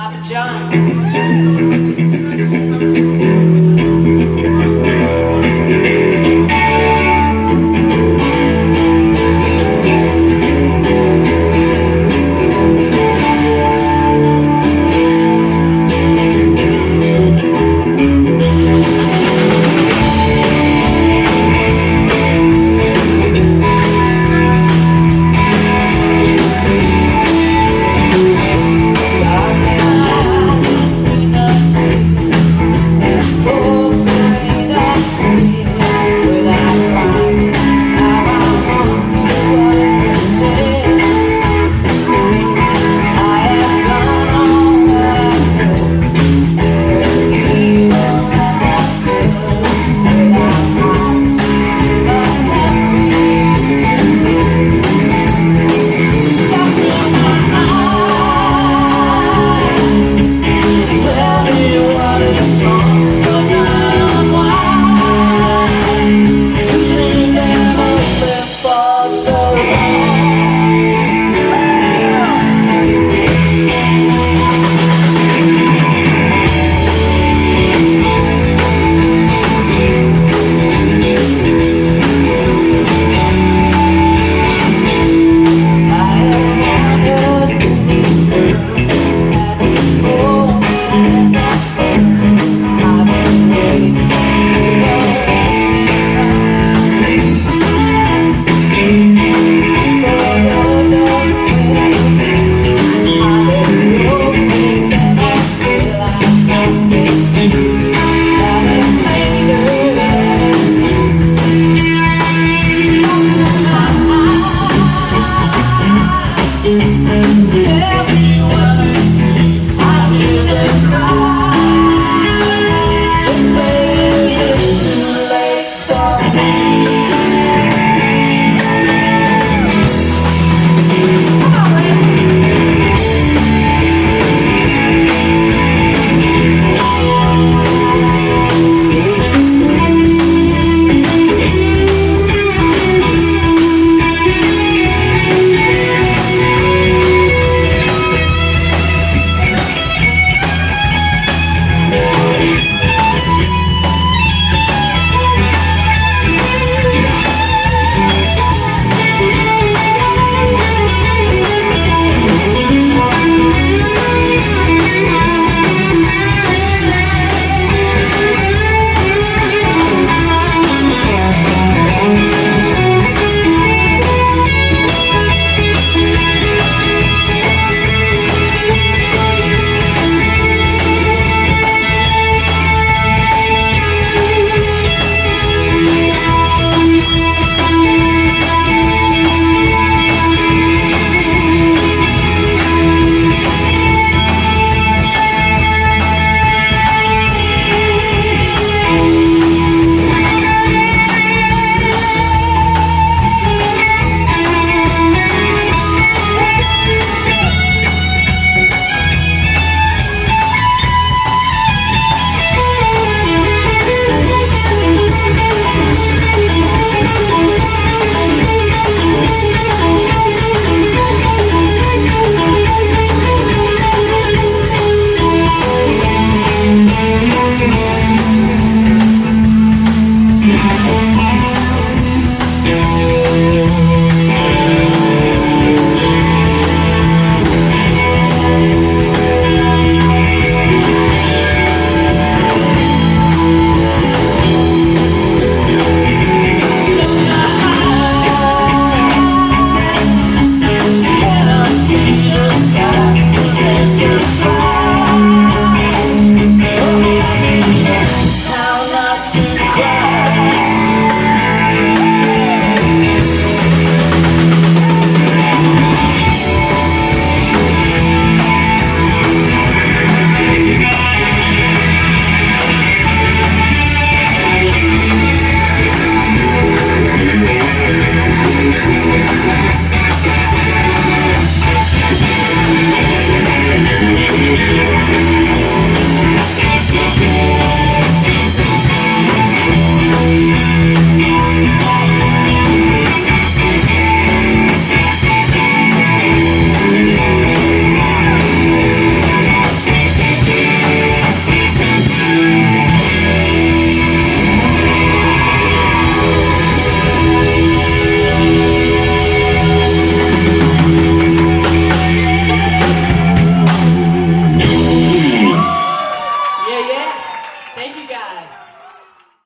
Papa John.